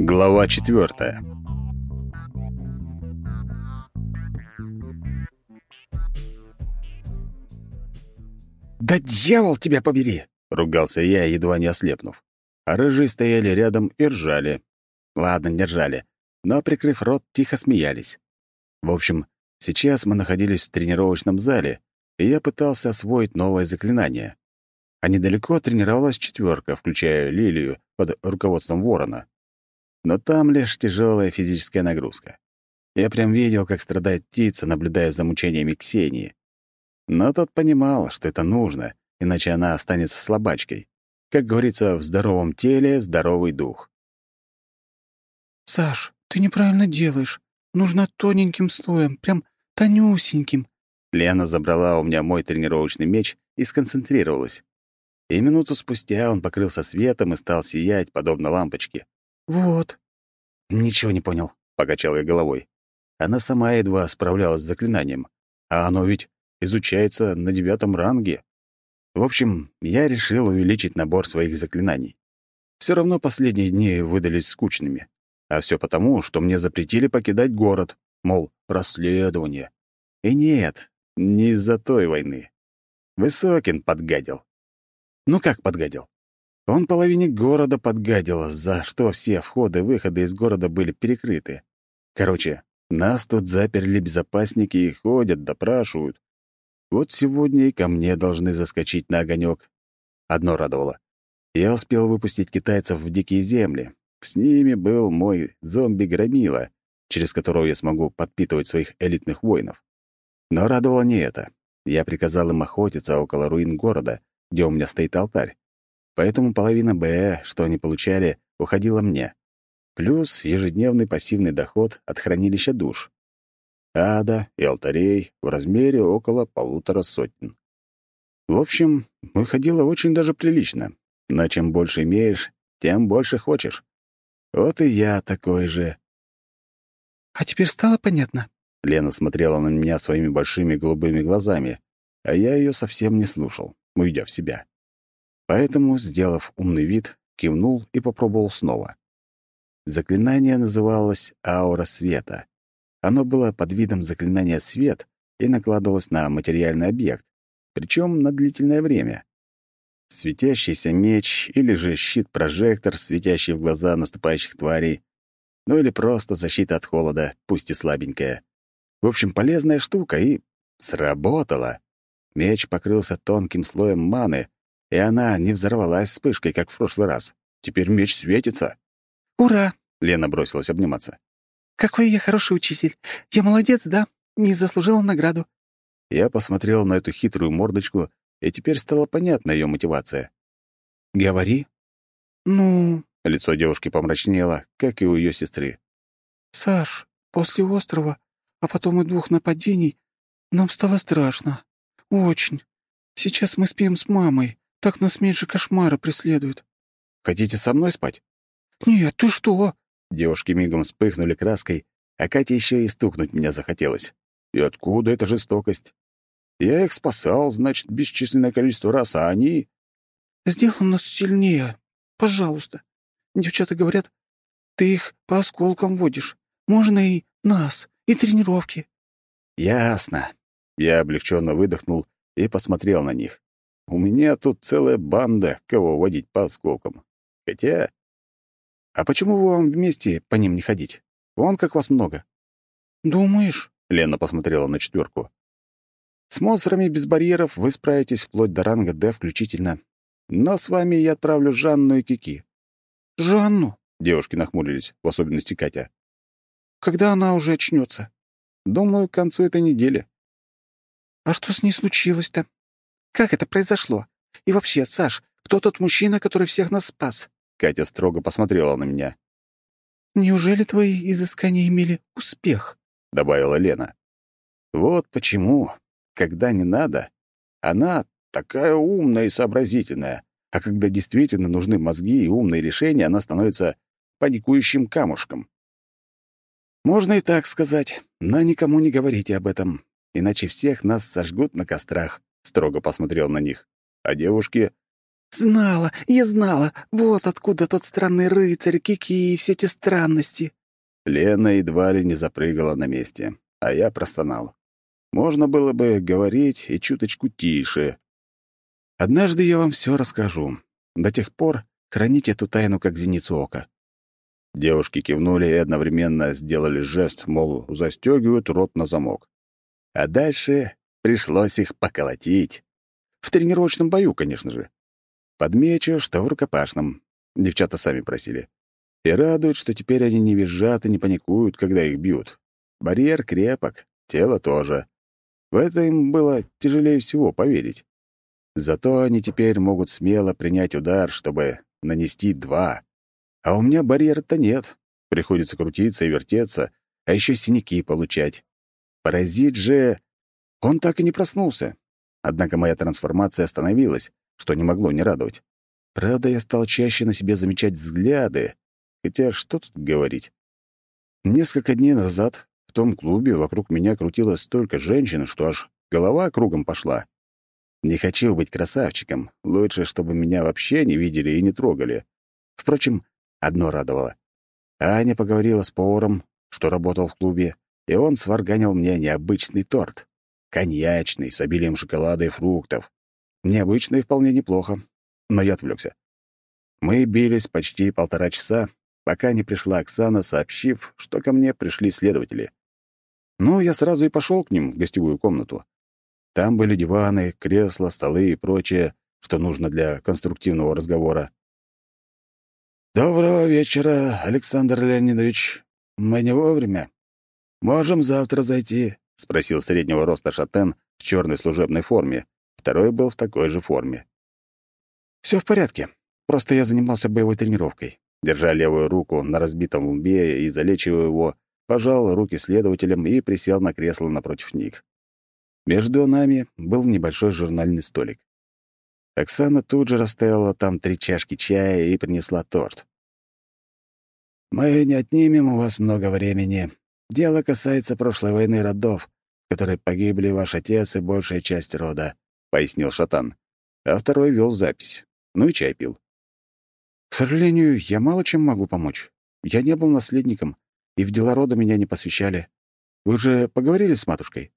Глава четвертая. «Да дьявол тебя побери!» — ругался я, едва не ослепнув. А рыжие стояли рядом и ржали. Ладно, не ржали, но, прикрыв рот, тихо смеялись. В общем, сейчас мы находились в тренировочном зале, и я пытался освоить новое заклинание. А недалеко тренировалась четверка, включая Лилию под руководством Ворона. Но там лишь тяжелая физическая нагрузка. Я прям видел, как страдает птица, наблюдая за мучениями Ксении. Но тот понимал, что это нужно, иначе она останется слабачкой. Как говорится, в здоровом теле здоровый дух. «Саш, ты неправильно делаешь. Нужно тоненьким слоем, прям тонюсеньким». Лена забрала у меня мой тренировочный меч и сконцентрировалась. И минуту спустя он покрылся светом и стал сиять, подобно лампочке. «Вот». «Ничего не понял», — покачал я головой. Она сама едва справлялась с заклинанием. А оно ведь изучается на девятом ранге. В общем, я решил увеличить набор своих заклинаний. Все равно последние дни выдались скучными. А все потому, что мне запретили покидать город, мол, расследование. И нет, не из-за той войны. Высокин подгадил. Ну как подгадил? Он половине города подгадил, за что все входы-выходы из города были перекрыты. Короче, нас тут заперли безопасники и ходят, допрашивают. Вот сегодня и ко мне должны заскочить на огонек. Одно радовало. Я успел выпустить китайцев в дикие земли. С ними был мой зомби-громила, через которого я смогу подпитывать своих элитных воинов. Но радовало не это. Я приказал им охотиться около руин города, где у меня стоит алтарь. Поэтому половина БЭ, что они получали, уходила мне. Плюс ежедневный пассивный доход от хранилища душ ада и алтарей в размере около полутора сотен. В общем, выходило очень даже прилично. Но чем больше имеешь, тем больше хочешь. Вот и я такой же. «А теперь стало понятно?» Лена смотрела на меня своими большими голубыми глазами, а я ее совсем не слушал, уйдя в себя. Поэтому, сделав умный вид, кивнул и попробовал снова. Заклинание называлось «Аура света». Оно было под видом заклинания «свет» и накладывалось на материальный объект, причем на длительное время. Светящийся меч или же щит-прожектор, светящий в глаза наступающих тварей, ну или просто защита от холода, пусть и слабенькая. В общем, полезная штука и сработала. Меч покрылся тонким слоем маны, и она не взорвалась вспышкой, как в прошлый раз. Теперь меч светится. «Ура!» — Лена бросилась обниматься. «Какой я хороший учитель! Я молодец, да? Не заслужила награду». Я посмотрел на эту хитрую мордочку, и теперь стала понятна ее мотивация. «Говори». «Ну...» — лицо девушки помрачнело, как и у ее сестры. «Саш, после острова, а потом и двух нападений, нам стало страшно. Очень. Сейчас мы спим с мамой, так нас меньше кошмара преследуют». «Хотите со мной спать?» «Нет, ты что?» Девушки мигом вспыхнули краской, а Кате еще и стукнуть меня захотелось. И откуда эта жестокость? Я их спасал, значит, бесчисленное количество раз, а они... «Сделай нас сильнее, пожалуйста. Девчата говорят, ты их по осколкам водишь. Можно и нас, и тренировки». «Ясно». Я облегченно выдохнул и посмотрел на них. «У меня тут целая банда, кого водить по осколкам. Хотя «А почему вы вам вместе по ним не ходить? Вон как вас много». «Думаешь?» — Лена посмотрела на четверку. «С монстрами без барьеров вы справитесь вплоть до ранга Д включительно. Но с вами я отправлю Жанну и Кики». «Жанну?» — девушки нахмурились, в особенности Катя. «Когда она уже очнется? «Думаю, к концу этой недели». «А что с ней случилось-то? Как это произошло? И вообще, Саш, кто тот мужчина, который всех нас спас?» Катя строго посмотрела на меня. «Неужели твои изыскания имели успех?» — добавила Лена. «Вот почему, когда не надо, она такая умная и сообразительная, а когда действительно нужны мозги и умные решения, она становится паникующим камушком. Можно и так сказать, но никому не говорите об этом, иначе всех нас сожгут на кострах», — строго посмотрел на них. А девушки «Знала, я знала! Вот откуда тот странный рыцарь, Кики и все эти странности!» Лена едва ли не запрыгала на месте, а я простонал. Можно было бы говорить и чуточку тише. Однажды я вам все расскажу. До тех пор храните эту тайну как зеницу ока. Девушки кивнули и одновременно сделали жест, мол, застегивают рот на замок. А дальше пришлось их поколотить. В тренировочном бою, конечно же. Подмечу, что в рукопашном. Девчата сами просили. И радует, что теперь они не визжат и не паникуют, когда их бьют. Барьер крепок, тело тоже. В это им было тяжелее всего поверить. Зато они теперь могут смело принять удар, чтобы нанести два. А у меня барьера-то нет. Приходится крутиться и вертеться, а еще синяки получать. Паразит же... Он так и не проснулся. Однако моя трансформация остановилась, что не могло не радовать. Правда, я стал чаще на себе замечать взгляды. Хотя что тут говорить? Несколько дней назад в том клубе вокруг меня крутилось столько женщин, что аж голова кругом пошла. Не хочу быть красавчиком. Лучше, чтобы меня вообще не видели и не трогали. Впрочем, одно радовало. Аня поговорила с поваром, что работал в клубе, и он сварганил мне необычный торт. Коньячный, с обилием шоколада и фруктов. Необычный вполне неплохо, но я отвлекся. Мы бились почти полтора часа, пока не пришла Оксана, сообщив, что ко мне пришли следователи. Ну, я сразу и пошел к ним в гостевую комнату. Там были диваны, кресла, столы и прочее, что нужно для конструктивного разговора. «Доброго вечера, Александр Леонидович. Мы не вовремя. Можем завтра зайти?» — спросил среднего роста шатен в черной служебной форме. Второй был в такой же форме. Все в порядке. Просто я занимался боевой тренировкой. Держа левую руку на разбитом лбе и залечивая его, пожал руки следователям и присел на кресло напротив них. Между нами был небольшой журнальный столик. Оксана тут же расставила там три чашки чая и принесла торт. «Мы не отнимем у вас много времени. Дело касается прошлой войны родов, в которой погибли ваш отец и большая часть рода», — пояснил Шатан. А второй вел запись. Ну и чай пил. «К сожалению, я мало чем могу помочь. Я не был наследником, и в дела рода меня не посвящали. Вы уже поговорили с матушкой?»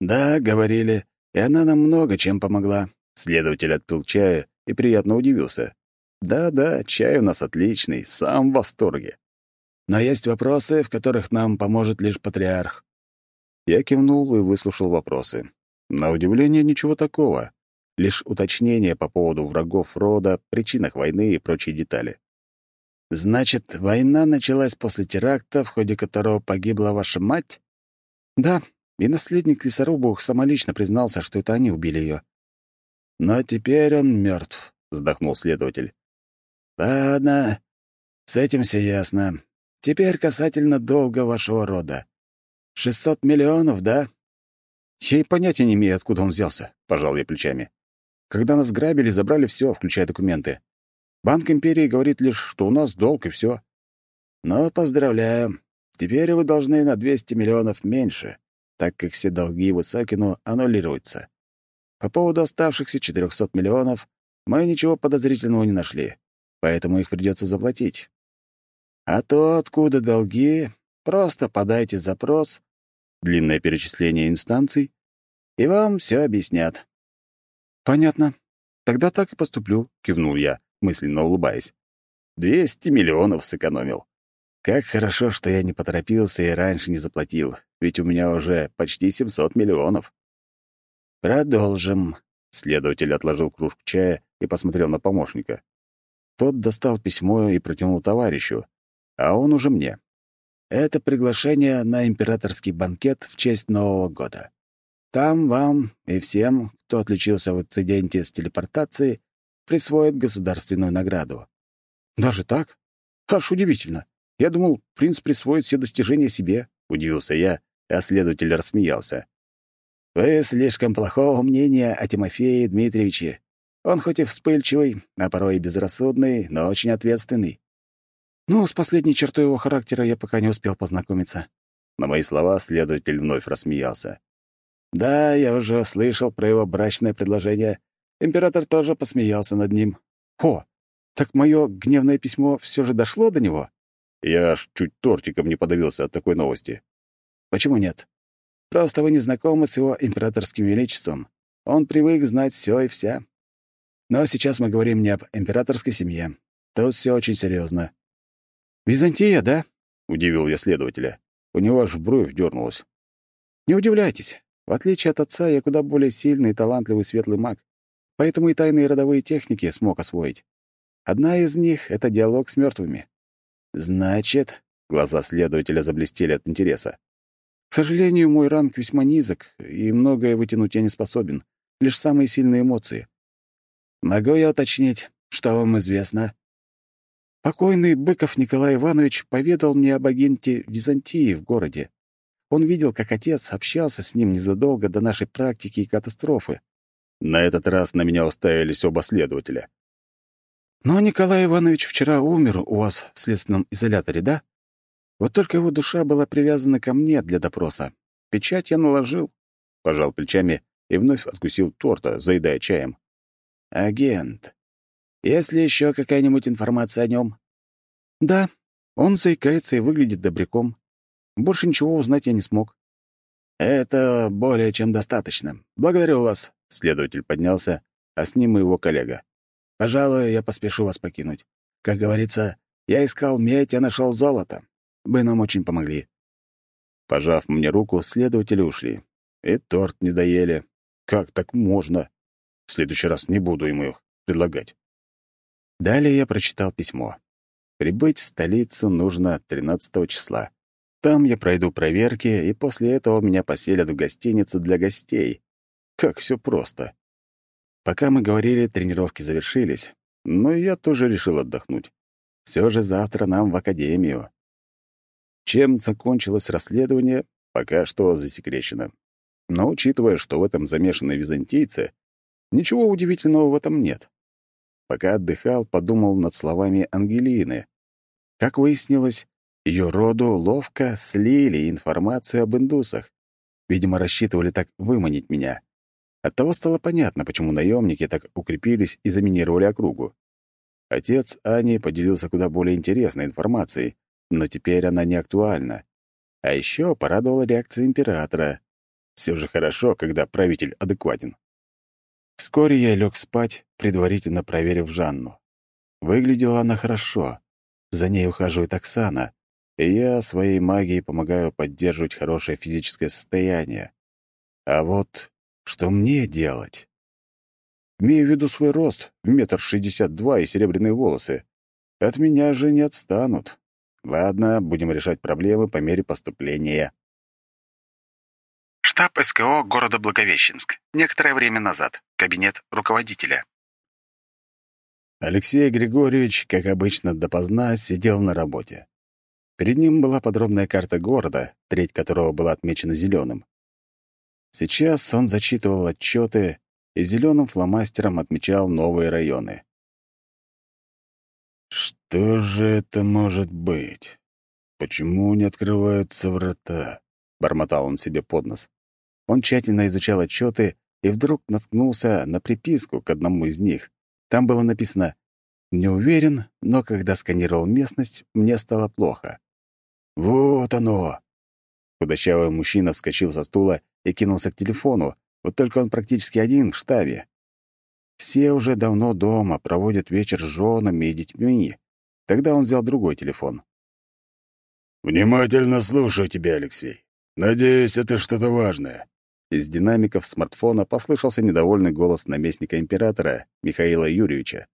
«Да, говорили, и она нам много чем помогла». Следователь отпил чая и приятно удивился. «Да-да, чай у нас отличный, сам в восторге. Но есть вопросы, в которых нам поможет лишь патриарх». Я кивнул и выслушал вопросы. На удивление, ничего такого. Лишь уточнение по поводу врагов рода, причинах войны и прочие детали. «Значит, война началась после теракта, в ходе которого погибла ваша мать?» «Да, и наследник лесорубов самолично признался, что это они убили ее. «Но теперь он мертв, вздохнул следователь. «Ладно, с этим все ясно. Теперь касательно долга вашего рода. Шестьсот миллионов, да?» «Я и понятия не имею, откуда он взялся», — пожал я плечами. «Когда нас грабили, забрали все, включая документы. Банк империи говорит лишь, что у нас долг и все. «Но поздравляю. Теперь вы должны на 200 миллионов меньше так как все долги Высокину аннулируются. По поводу оставшихся 400 миллионов мы ничего подозрительного не нашли, поэтому их придется заплатить. А то, откуда долги, просто подайте запрос, длинное перечисление инстанций, и вам все объяснят. «Понятно. Тогда так и поступлю», — кивнул я, мысленно улыбаясь. «Двести миллионов сэкономил. Как хорошо, что я не поторопился и раньше не заплатил, ведь у меня уже почти 700 миллионов. Продолжим. Следователь отложил кружку чая и посмотрел на помощника. Тот достал письмо и протянул товарищу, а он уже мне. Это приглашение на императорский банкет в честь Нового года. Там вам и всем, кто отличился в инциденте с телепортацией, присвоят государственную награду. Даже так? Аж удивительно. Я думал, принц присвоит все достижения себе, удивился я, а следователь рассмеялся. Вы слишком плохого мнения о Тимофее Дмитриевиче. Он хоть и вспыльчивый, а порой и безрассудный, но очень ответственный. Ну, с последней чертой его характера я пока не успел познакомиться. На мои слова следователь вновь рассмеялся. Да, я уже слышал про его брачное предложение. Император тоже посмеялся над ним. О, так мое гневное письмо все же дошло до него? Я аж чуть тортиком не подавился от такой новости. Почему нет? Просто вы не знакомы с его императорским величеством. Он привык знать все и вся. Но сейчас мы говорим не об императорской семье. Тут все очень серьезно. «Византия, да?» — удивил я следователя. У него аж бровь дернулась. «Не удивляйтесь. В отличие от отца, я куда более сильный талантливый светлый маг, поэтому и тайные родовые техники смог освоить. Одна из них — это диалог с мертвыми. «Значит...» — глаза следователя заблестели от интереса. «К сожалению, мой ранг весьма низок, и многое вытянуть я не способен. Лишь самые сильные эмоции. Могу я уточнить, что вам известно?» Покойный Быков Николай Иванович поведал мне об агенте Византии в городе. Он видел, как отец общался с ним незадолго до нашей практики и катастрофы. На этот раз на меня уставились оба следователя. Но Николай Иванович вчера умер у вас в следственном изоляторе, да? Вот только его душа была привязана ко мне для допроса. Печать я наложил. Пожал плечами и вновь откусил торта, заедая чаем. Агент. Есть ли еще какая-нибудь информация о нем? Да, он заикается и выглядит добряком. Больше ничего узнать я не смог. Это более чем достаточно. Благодарю вас. Следователь поднялся, а с ним и его коллега. Пожалуй, я поспешу вас покинуть. Как говорится, я искал медь, а нашел золото. Вы нам очень помогли». Пожав мне руку, следователи ушли. И торт не доели. Как так можно? В следующий раз не буду ему их предлагать. Далее я прочитал письмо. Прибыть в столицу нужно 13 числа. Там я пройду проверки, и после этого меня поселят в гостиницу для гостей. Как все просто. Пока мы говорили, тренировки завершились, но я тоже решил отдохнуть. Все же завтра нам в академию. Чем закончилось расследование, пока что засекречено. Но учитывая, что в этом замешаны византийцы, ничего удивительного в этом нет. Пока отдыхал, подумал над словами Ангелины. Как выяснилось, ее роду ловко слили информацию об индусах. Видимо, рассчитывали так выманить меня. Оттого стало понятно, почему наемники так укрепились и заминировали округу. Отец Ани поделился куда более интересной информацией, но теперь она не актуальна. А еще порадовала реакция императора. Все же хорошо, когда правитель адекватен. Вскоре я лег спать, предварительно проверив Жанну. Выглядела она хорошо. За ней ухаживает Оксана, и я своей магией помогаю поддерживать хорошее физическое состояние. А вот что мне делать? Имею в виду свой рост, метр шестьдесят два и серебряные волосы. От меня же не отстанут. Ладно, будем решать проблемы по мере поступления. Штаб СКО города Благовещенск. Некоторое время назад. Кабинет руководителя. Алексей Григорьевич, как обычно, допоздна сидел на работе. Перед ним была подробная карта города, треть которого была отмечена зеленым. Сейчас он зачитывал отчеты и зеленым фломастером отмечал новые районы. «Что же это может быть? Почему не открываются врата?» — бормотал он себе под нос. Он тщательно изучал отчеты и вдруг наткнулся на приписку к одному из них. Там было написано «Не уверен, но когда сканировал местность, мне стало плохо». «Вот оно!» Худощавый мужчина вскочил со стула и кинулся к телефону, вот только он практически один в штабе. Все уже давно дома, проводят вечер с женами и детьми. Тогда он взял другой телефон. «Внимательно слушаю тебя, Алексей. Надеюсь, это что-то важное». Из динамиков смартфона послышался недовольный голос наместника императора Михаила Юрьевича.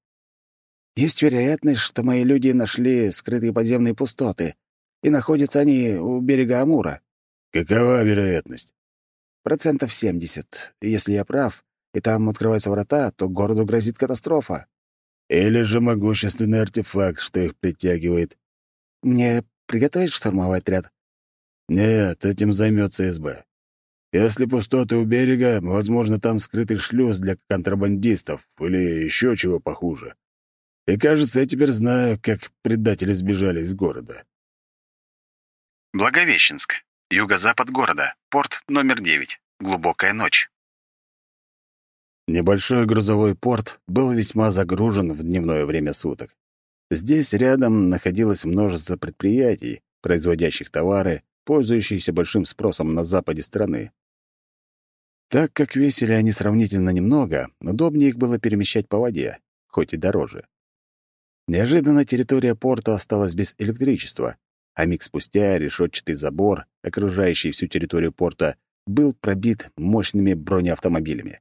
«Есть вероятность, что мои люди нашли скрытые подземные пустоты, и находятся они у берега Амура». «Какова вероятность?» Процентов 70. Если я прав, и там открываются врата, то городу грозит катастрофа. Или же могущественный артефакт, что их притягивает. Мне приготовить штурмовой отряд? Нет, этим займется СБ. Если пустоты у берега, возможно, там скрытый шлюз для контрабандистов или еще чего похуже. И, кажется, я теперь знаю, как предатели сбежали из города. Благовещенск. Юго-запад города. Порт номер 9. Глубокая ночь. Небольшой грузовой порт был весьма загружен в дневное время суток. Здесь рядом находилось множество предприятий, производящих товары, пользующиеся большим спросом на западе страны. Так как весили они сравнительно немного, удобнее их было перемещать по воде, хоть и дороже. Неожиданно территория порта осталась без электричества, а миг спустя решетчатый забор, окружающий всю территорию порта, был пробит мощными бронеавтомобилями.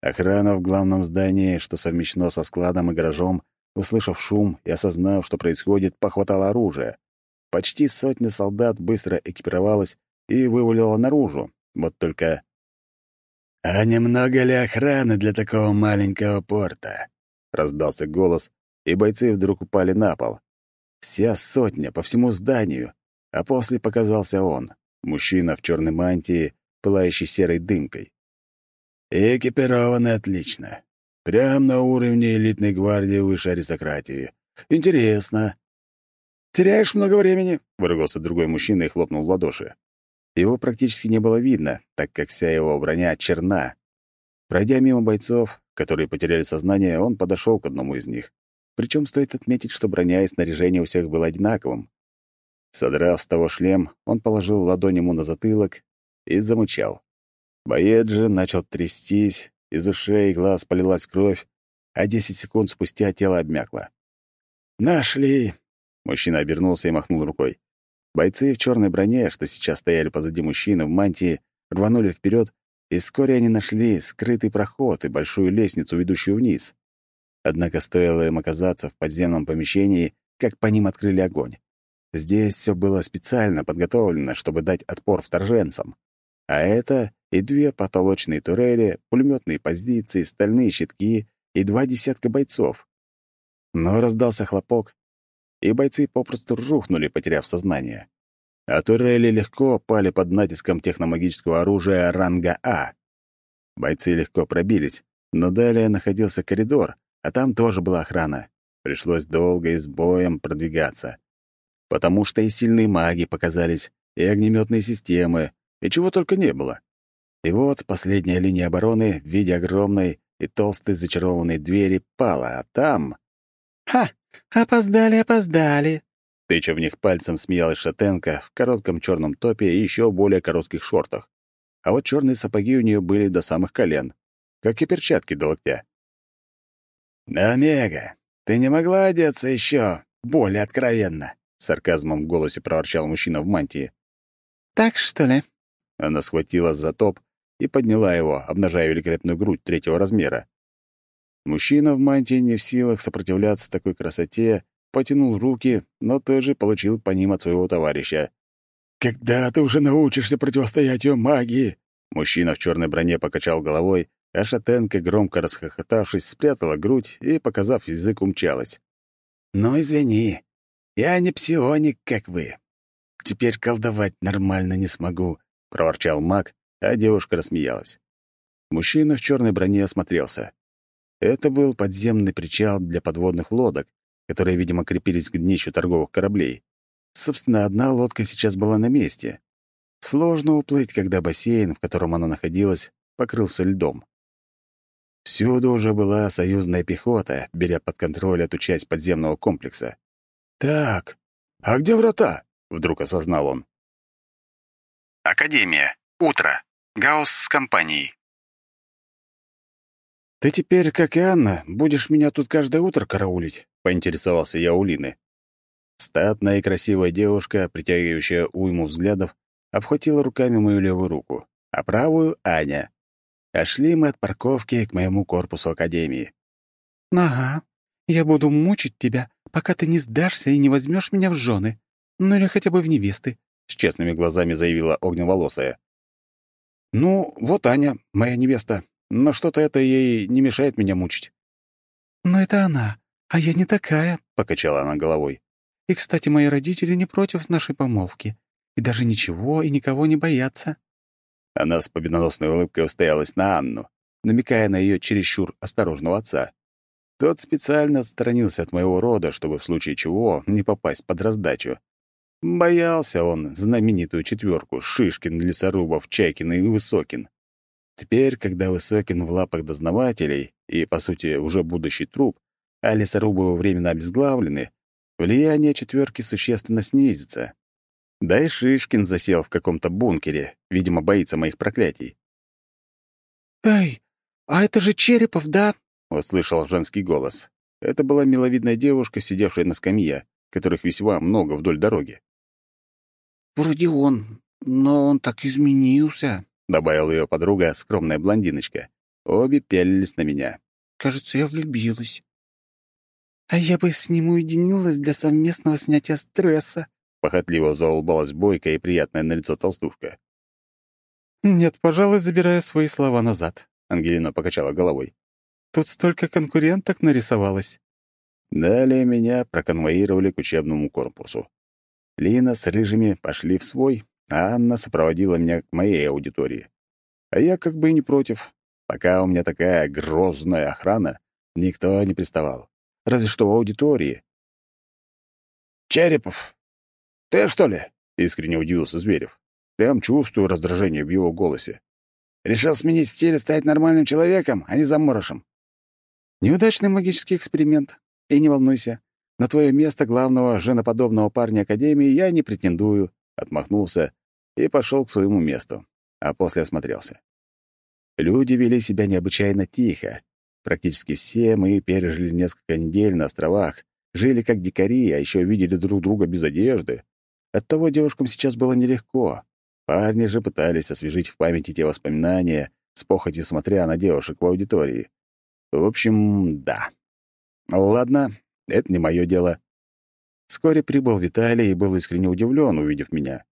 Охрана в главном здании, что совмещено со складом и гаражом, услышав шум и осознав, что происходит, похватала оружие. Почти сотня солдат быстро экипировалась и вывалила наружу. Вот только... «А немного ли охраны для такого маленького порта?» — раздался голос, и бойцы вдруг упали на пол. Вся сотня по всему зданию, а после показался он, мужчина в черной мантии, пылающий серой дымкой. Экипированы отлично. Прямо на уровне элитной гвардии высшей аристократии. Интересно. «Теряешь много времени», — выругался другой мужчина и хлопнул в ладоши. Его практически не было видно, так как вся его броня черна. Пройдя мимо бойцов, которые потеряли сознание, он подошел к одному из них. Причем стоит отметить, что броня и снаряжение у всех было одинаковым. Содрав с того шлем, он положил ладонь ему на затылок и замычал. Боец же начал трястись, из ушей и глаз полилась кровь, а десять секунд спустя тело обмякло. «Нашли!» — мужчина обернулся и махнул рукой. Бойцы в черной броне, что сейчас стояли позади мужчины в мантии, рванули вперед, и вскоре они нашли скрытый проход и большую лестницу, ведущую вниз. Однако стоило им оказаться в подземном помещении, как по ним открыли огонь. Здесь все было специально подготовлено, чтобы дать отпор вторженцам. А это и две потолочные турели, пулеметные позиции, стальные щитки и два десятка бойцов. Но раздался хлопок, и бойцы попросту рухнули, потеряв сознание. А турели легко пали под натиском техномагического оружия ранга А. Бойцы легко пробились, но далее находился коридор, а там тоже была охрана. Пришлось долго и с боем продвигаться. Потому что и сильные маги показались, и огнеметные системы, и чего только не было. И вот последняя линия обороны в виде огромной и толстой зачарованной двери пала, а там... «Ха! Опоздали, опоздали!» Тыча в них пальцем смеялась шатенка в коротком черном топе и еще более коротких шортах. А вот черные сапоги у нее были до самых колен, как и перчатки до локтя. «Омега, ты не могла одеться еще более откровенно?» — сарказмом в голосе проворчал мужчина в мантии. «Так, что ли?» Она схватила за топ и подняла его, обнажая великолепную грудь третьего размера. Мужчина в мантии не в силах сопротивляться такой красоте, потянул руки, но тоже получил по ним от своего товарища. «Когда ты уже научишься противостоять ее магии?» Мужчина в черной броне покачал головой, а шатенка, громко расхохотавшись, спрятала грудь и, показав язык, умчалась. «Ну, извини, я не псионик, как вы. Теперь колдовать нормально не смогу», — проворчал маг, а девушка рассмеялась. Мужчина в черной броне осмотрелся. Это был подземный причал для подводных лодок, которые, видимо, крепились к днищу торговых кораблей. Собственно, одна лодка сейчас была на месте. Сложно уплыть, когда бассейн, в котором она находилась, покрылся льдом. Всюду уже была союзная пехота, беря под контроль эту часть подземного комплекса. «Так, а где врата?» — вдруг осознал он. Академия. Утро. Гаусс с компанией. «Ты теперь, как и Анна, будешь меня тут каждое утро караулить?» — поинтересовался я у Лины. Статная и красивая девушка, притягивающая уйму взглядов, обхватила руками мою левую руку, а правую — Аня. А шли мы от парковки к моему корпусу Академии. «Ага, я буду мучить тебя, пока ты не сдашься и не возьмешь меня в жены. Ну или хотя бы в невесты», — с честными глазами заявила огневолосая. «Ну, вот Аня, моя невеста, но что-то это ей не мешает меня мучить». «Но это она, а я не такая», — покачала она головой. «И, кстати, мои родители не против нашей помолвки, и даже ничего и никого не боятся». Она с победоносной улыбкой устоялась на Анну, намекая на ее чересчур осторожного отца. Тот специально отстранился от моего рода, чтобы в случае чего не попасть под раздачу. Боялся он знаменитую четверку — Шишкин, Лесорубов, Чайкин и Высокин. Теперь, когда Высокин в лапах дознавателей и, по сути, уже будущий труп, а лесорубы его временно обезглавлены, влияние четверки существенно снизится. Да и Шишкин засел в каком-то бункере, видимо, боится моих проклятий. «Эй, а это же Черепов, да?» — услышал женский голос. Это была миловидная девушка, сидевшая на скамье, которых весьма много вдоль дороги. «Вроде он, но он так изменился», — добавила ее подруга, скромная блондиночка. Обе пялились на меня. «Кажется, я влюбилась». «А я бы с ним уединилась для совместного снятия стресса», — похотливо заулыбалась бойкая и приятная на лицо толстушка. «Нет, пожалуй, забираю свои слова назад», — Ангелина покачала головой. Тут столько конкуренток нарисовалось. Далее меня проконвоировали к учебному корпусу. Лина с рыжими пошли в свой, а Анна сопроводила меня к моей аудитории. А я как бы и не против. Пока у меня такая грозная охрана, никто не приставал. Разве что в аудитории. «Черепов, ты что ли?» — искренне удивился Зверев. Прям чувствую раздражение в его голосе. «Решил сменить стиль и стать нормальным человеком, а не заморышем. Неудачный магический эксперимент. И не волнуйся, на твое место главного женоподобного парня Академии я не претендую», — отмахнулся и пошел к своему месту, а после осмотрелся. Люди вели себя необычайно тихо. Практически все мы пережили несколько недель на островах, жили как дикари, а еще видели друг друга без одежды. Оттого девушкам сейчас было нелегко. Парни же пытались освежить в памяти те воспоминания, с похотью смотря на девушек в аудитории. В общем, да. Ладно, это не мое дело. Вскоре прибыл Виталий и был искренне удивлен, увидев меня.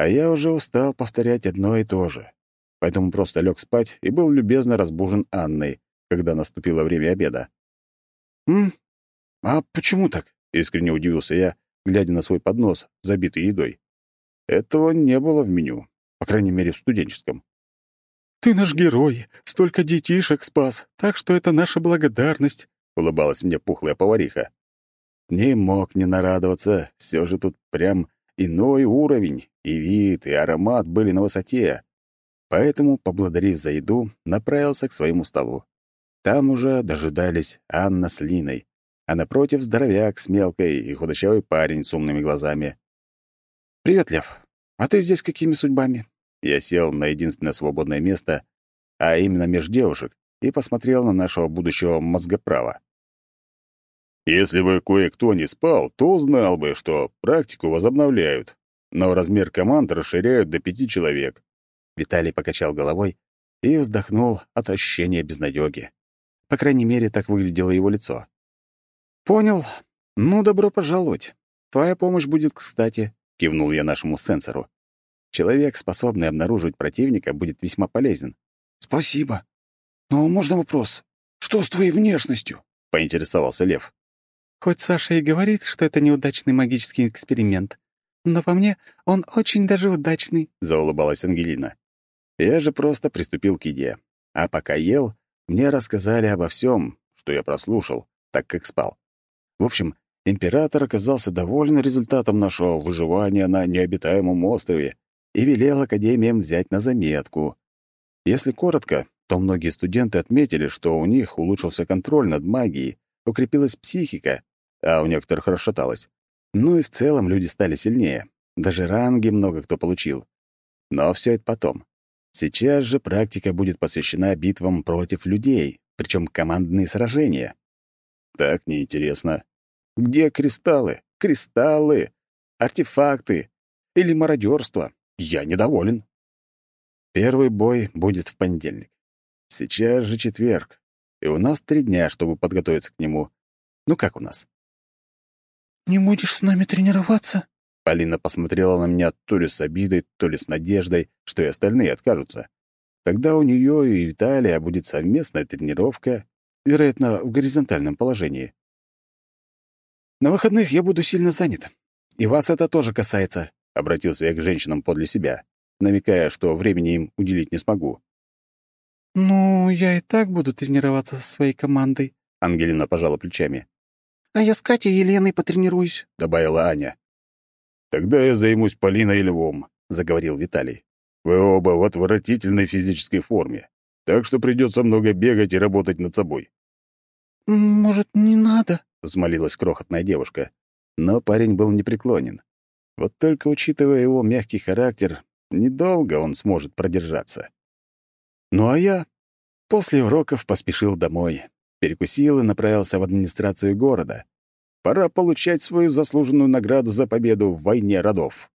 А я уже устал повторять одно и то же. Поэтому просто лег спать и был любезно разбужен Анной, когда наступило время обеда. «М? А почему так?» — искренне удивился я, глядя на свой поднос, забитый едой. Этого не было в меню, по крайней мере, в студенческом. «Ты наш герой, столько детишек спас, так что это наша благодарность», — улыбалась мне пухлая повариха. Не мог не нарадоваться, все же тут прям иной уровень, и вид, и аромат были на высоте. Поэтому, поблагодарив за еду, направился к своему столу. Там уже дожидались Анна с Линой, а напротив здоровяк с мелкой и худощавый парень с умными глазами. «Привет, Лев. А ты здесь какими судьбами?» Я сел на единственное свободное место, а именно меж девушек, и посмотрел на нашего будущего мозгоправа. Если бы кое-кто не спал, то узнал бы, что практику возобновляют, но размер команд расширяют до пяти человек. Виталий покачал головой и вздохнул от ощущения безнадёги. По крайней мере, так выглядело его лицо. «Понял. Ну, добро пожаловать. Твоя помощь будет кстати», — кивнул я нашему сенсору. Человек, способный обнаружить противника, будет весьма полезен. «Спасибо. Но можно вопрос? Что с твоей внешностью?» — поинтересовался Лев. «Хоть Саша и говорит, что это неудачный магический эксперимент, но по мне он очень даже удачный», — заулыбалась Ангелина. Я же просто приступил к еде. А пока ел, мне рассказали обо всем, что я прослушал, так как спал. В общем, император оказался доволен результатом нашего выживания на необитаемом острове и велел академиям взять на заметку. Если коротко, то многие студенты отметили, что у них улучшился контроль над магией, укрепилась психика, а у некоторых расшаталась. Ну и в целом люди стали сильнее. Даже ранги много кто получил. Но все это потом. Сейчас же практика будет посвящена битвам против людей, причем командные сражения. Так неинтересно. Где кристаллы? Кристаллы! Артефакты! Или мародерство? Я недоволен. Первый бой будет в понедельник. Сейчас же четверг, и у нас три дня, чтобы подготовиться к нему. Ну как у нас? «Не будешь с нами тренироваться?» Полина посмотрела на меня то ли с обидой, то ли с надеждой, что и остальные откажутся. Тогда у нее и Виталия будет совместная тренировка, вероятно, в горизонтальном положении. «На выходных я буду сильно занят. И вас это тоже касается», — обратился я к женщинам подле себя, намекая, что времени им уделить не смогу. «Ну, я и так буду тренироваться со своей командой», — Ангелина пожала плечами. «А я с Катей и Еленой потренируюсь», — добавила Аня. «Тогда я займусь Полиной и Львом», — заговорил Виталий. «Вы оба в отвратительной физической форме. так что придется много бегать и работать над собой». «Может, не надо?» — взмолилась крохотная девушка. Но парень был непреклонен. Вот только учитывая его мягкий характер, недолго он сможет продержаться. Ну а я после уроков поспешил домой, перекусил и направился в администрацию города. Пора получать свою заслуженную награду за победу в войне родов.